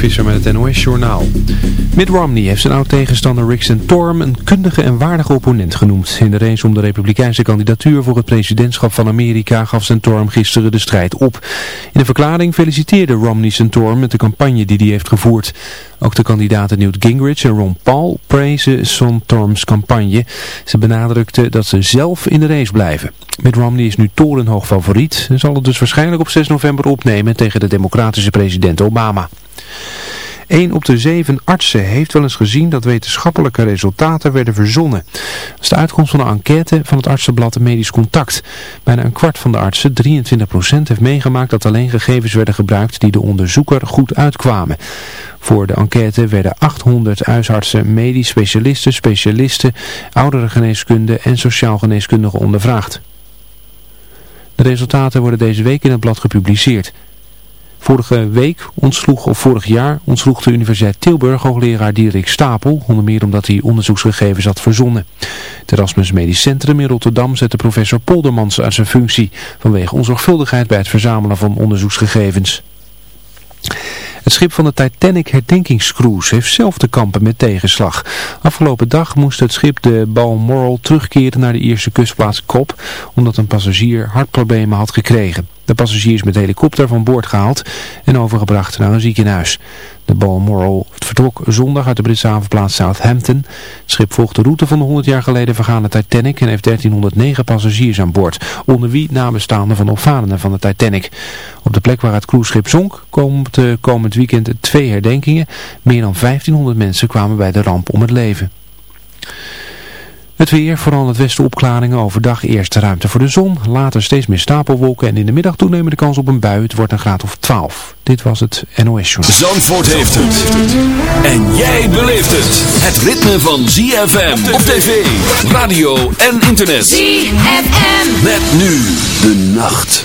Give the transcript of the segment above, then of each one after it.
Visser met het NOS-journaal. Mitt Romney heeft zijn oud-tegenstander Rick Santorum een kundige en waardige opponent genoemd. In de race om de republikeinse kandidatuur voor het presidentschap van Amerika gaf Santorum gisteren de strijd op. In een verklaring feliciteerde Romney Santorum met de campagne die hij heeft gevoerd. Ook de kandidaten Newt Gingrich en Ron Paul prezen Santorums campagne. Ze benadrukten dat ze zelf in de race blijven. Mitt Romney is nu torenhoog favoriet en zal het dus waarschijnlijk op 6 november opnemen tegen de democratische president Obama. 1 op de zeven artsen heeft wel eens gezien dat wetenschappelijke resultaten werden verzonnen. Dat is de uitkomst van een enquête van het artsenblad Medisch Contact. Bijna een kwart van de artsen, 23%, heeft meegemaakt dat alleen gegevens werden gebruikt die de onderzoeker goed uitkwamen. Voor de enquête werden 800 huisartsen, medisch specialisten, specialisten, ouderengeneeskunde en sociaal geneeskundigen ondervraagd. De resultaten worden deze week in het blad gepubliceerd. Vorige week ontsloeg, of vorig jaar ontsloeg de Universiteit Tilburg hoogleraar Dierik Stapel, onder meer omdat hij onderzoeksgegevens had verzonnen. Het Erasmus Medisch Centrum in Rotterdam zette professor Poldermans uit zijn functie vanwege onzorgvuldigheid bij het verzamelen van onderzoeksgegevens. Het schip van de Titanic herdenkingscruise heeft zelf te kampen met tegenslag. Afgelopen dag moest het schip de Balmoral terugkeren naar de Ierse kustplaats Kop, omdat een passagier hartproblemen had gekregen. De passagier is met helikopter van boord gehaald en overgebracht naar een ziekenhuis. De Balmoral vertrok zondag uit de Britse havenplaats Southampton. Het schip volgt de route van de 100 jaar geleden vergane Titanic en heeft 1309 passagiers aan boord, onder wie nabestaanden van opvarenden van de Titanic. Op de plek waar het cruiseschip zonk komt komend weekend twee herdenkingen. Meer dan 1500 mensen kwamen bij de ramp om het leven. Het weer, vooral in het westen opklaringen, overdag eerst ruimte voor de zon, later steeds meer stapelwolken en in de middag toenemen de kans op een bui. Het wordt een graad of 12. Dit was het NOS Journal. Zandvoort heeft het. En jij beleeft het. Het ritme van ZFM op tv, radio en internet. ZFM. Met nu de nacht.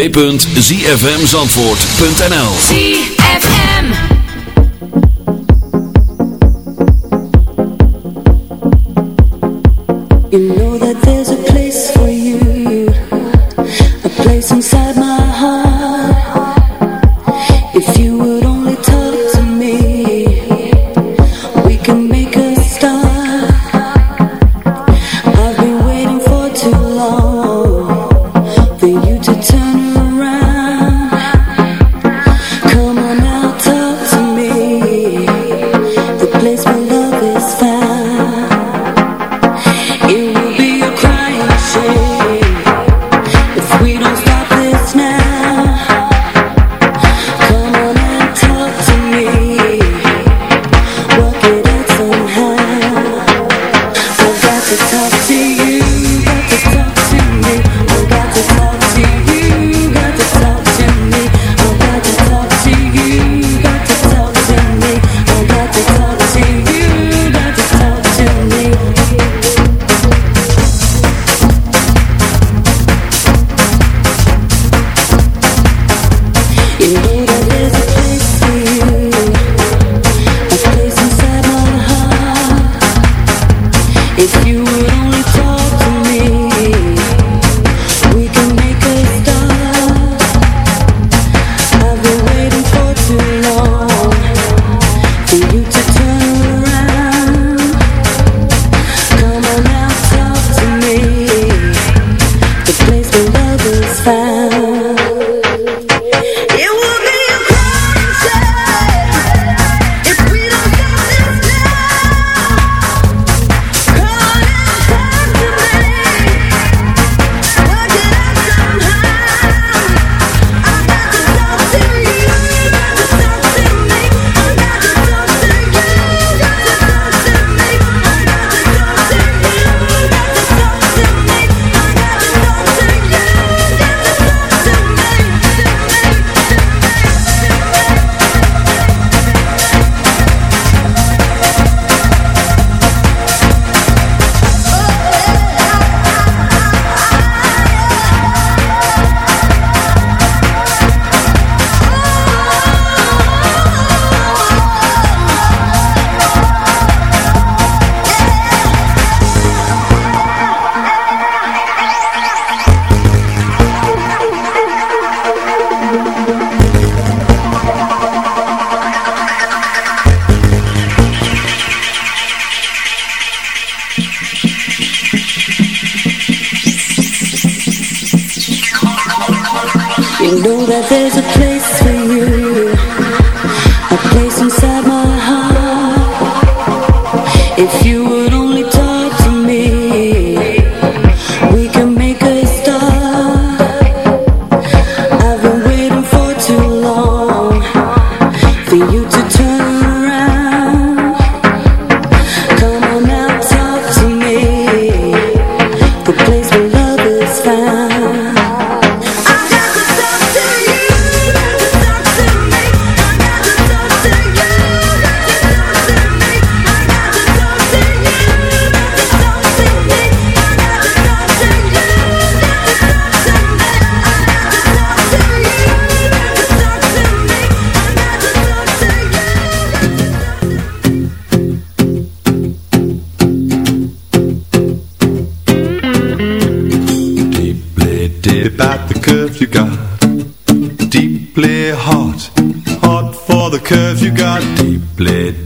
www.zfmzandvoort.nl ZFM. You know that there's a place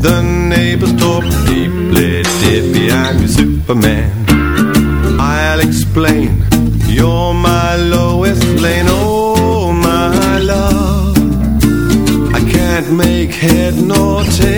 the neighbor's talk deeply Dippy, I'm your Superman. I'll explain. You're my lowest lane Oh, my love. I can't make head nor tail.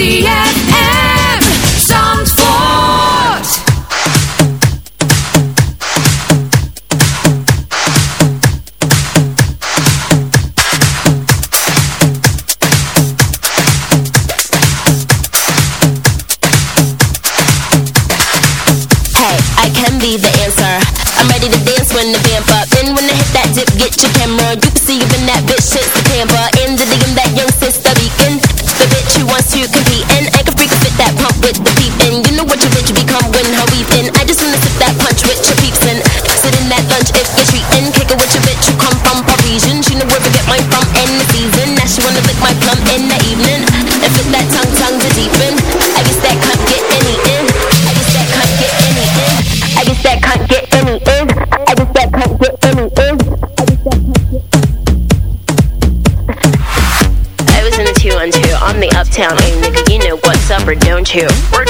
ZFM that punch with your peeps. Sit in that lunch if you're treating. Kick it with your bitch who come from Parisian. She know where to get mine from in the season. Now she wanna lick my plum in the evening. And fit that tongue, tongue to deepen. I guess that can't get any in. I guess that can't get any in. I guess that can't get any in. I guess that can't get any in. I was in the two on two. I'm the uptown A nigga. You know what's up or don't you? Word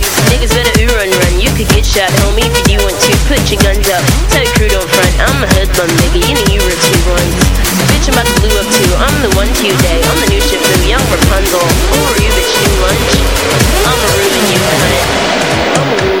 Niggas better ooh run run. You could get shot, homie, if you want to. Put your guns up. Tell your crew don't front. I'm a hoodlum, nigga. You know you were two ones. Bitch, I'm about to blue up too. I'm the one to day. I'm the new ship from young Rapunzel. Who are you, bitch? New lunch? I'ma ruin you, cunt. I'ma ruin you.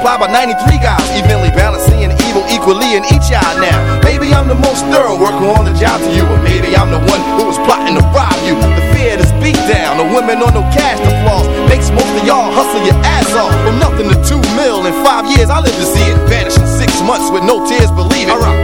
by 93 guys, evenly balancing evil equally in each eye now. Maybe I'm the most thorough worker on the job to you, or maybe I'm the one who was plotting to rob you. The fear, to speak down, the women on no cash to floss, makes most of y'all hustle your ass off. From nothing to two mil in five years, I live to see it vanish in six months with no tears, believe it. Around 28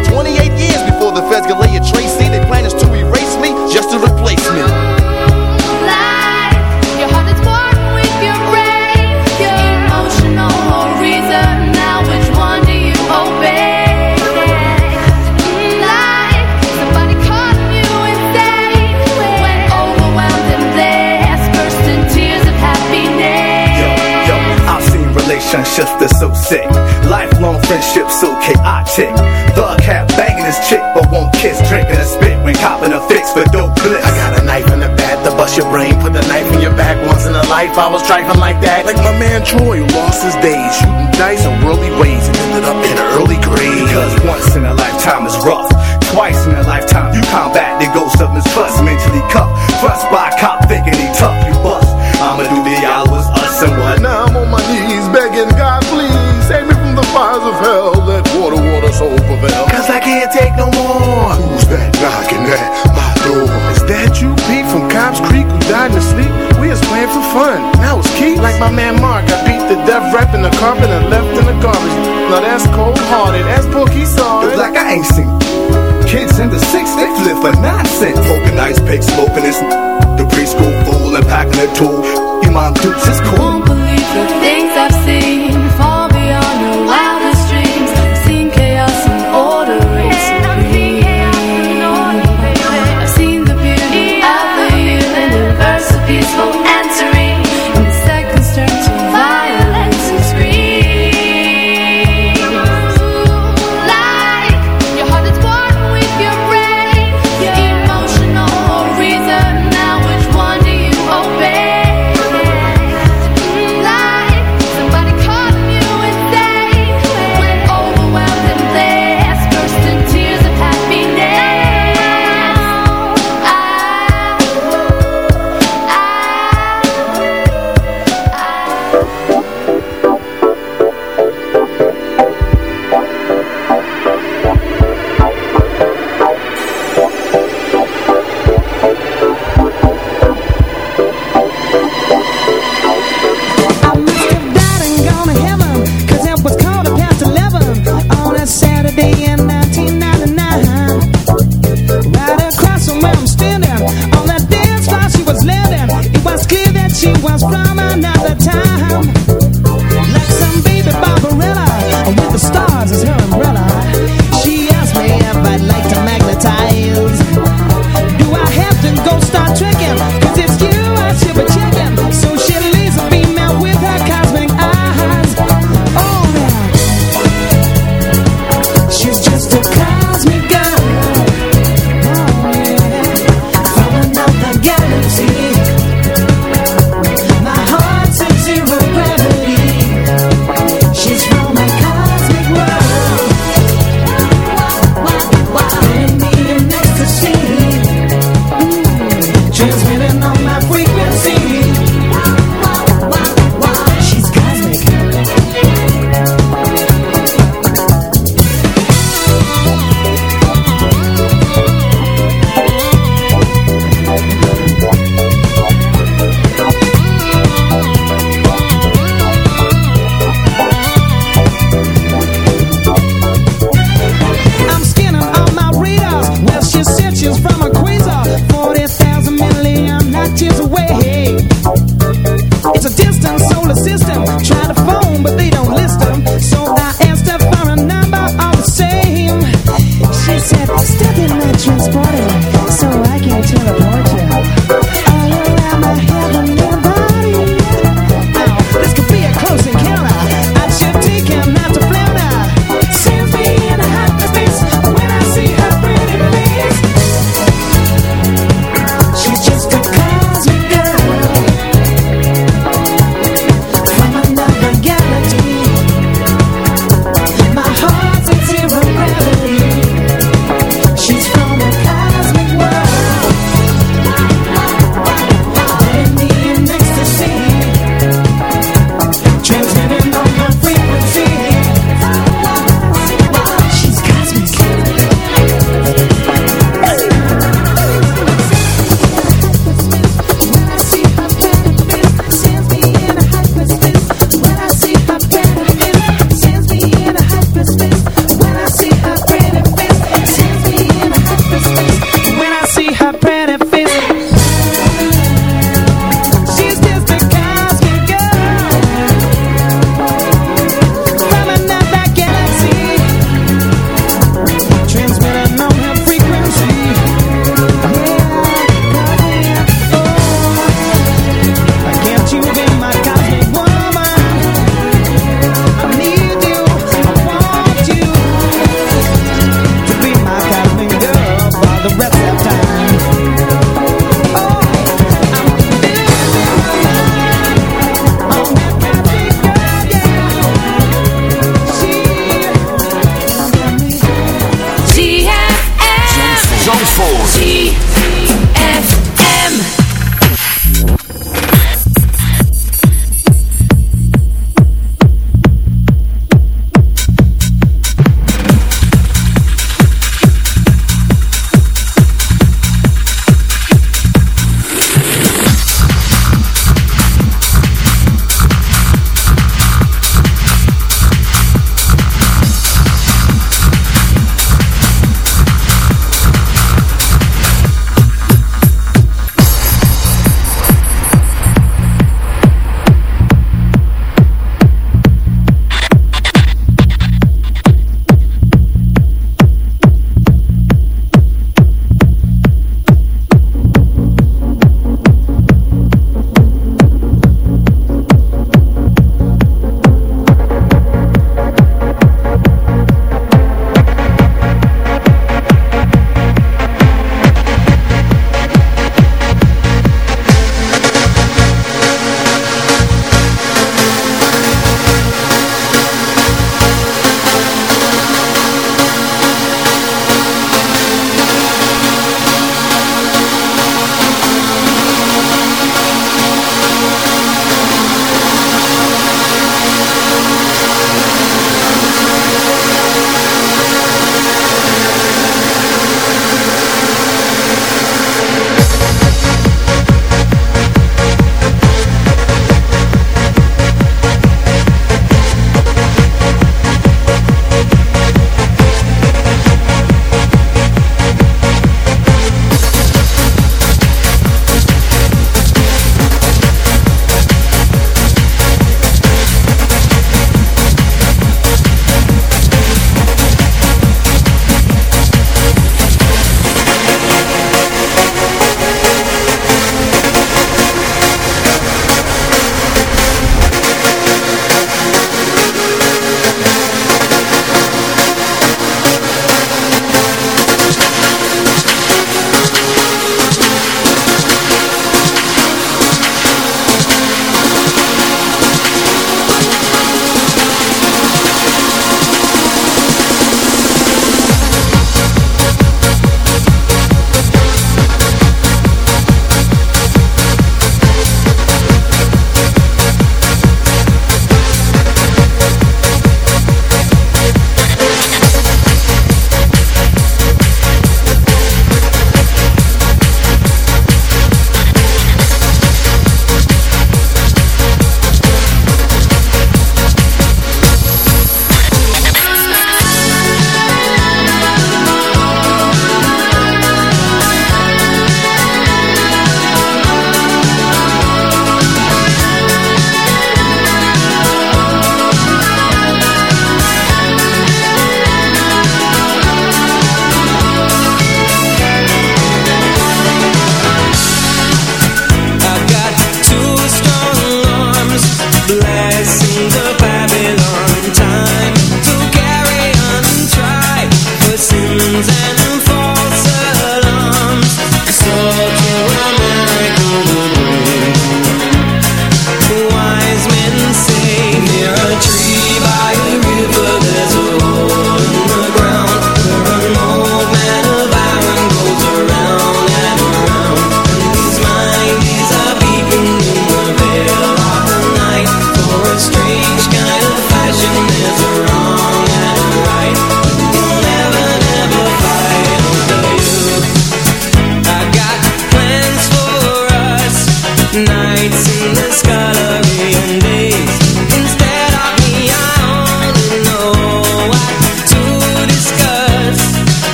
seen relationships that's so sick. Lifelong friendships so chaotic. Thug cat banging his chick, but won't kiss, drinking a spit when copping a fix for dope bliss. I got a knife in the back to bust your brain, put the knife in your back. Once in a life, I was driving like that. Like my man Troy, who lost his days shooting dice in worldly ways and ended up in an early grave. Because once in a lifetime is rough. Twice in a lifetime, you combat the ghost of mistrust. Mentally cuffed, beat the death rap in the carpet and left in the garbage. Now that's cold hearted. That's Pookie saw It's it. like I ain't seen kids in the six, they flip for nonsense. Poking ice pick, smoking this. The preschool fool and packing a tool. Your mom dukes is cool. Won't believe the things I've seen